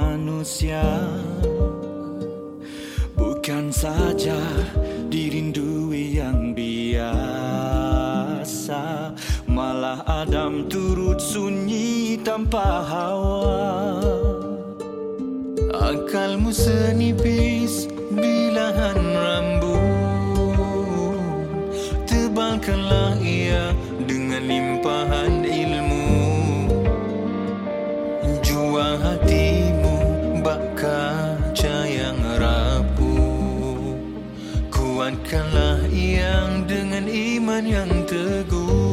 manusia. Bukan saja dirindui yang biasa Malah Adam turut sunyi tanpa hawa. Akalmu senipis bila Berikanlah yang dengan iman yang teguh.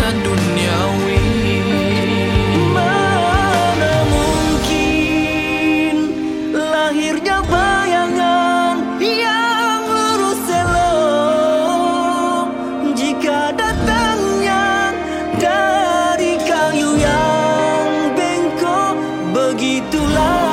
urusan duniawi. Mana mungkin lahirnya bayangan yang lurus elok? Jika datangnya dari kayu yang bengkok Begitulah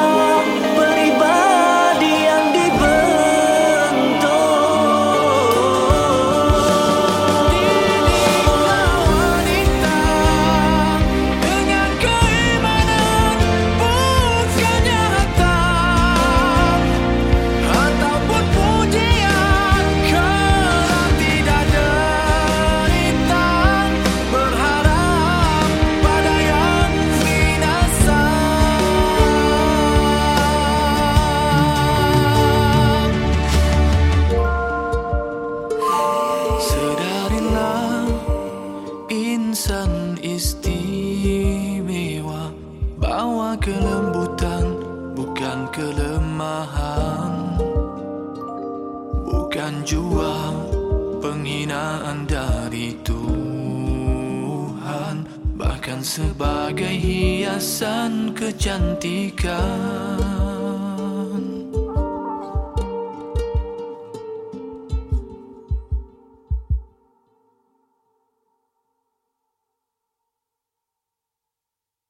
kelemahan. Bukan jua penghinaan dari Tuhan Bahkan sebagai hiasan kecantikan.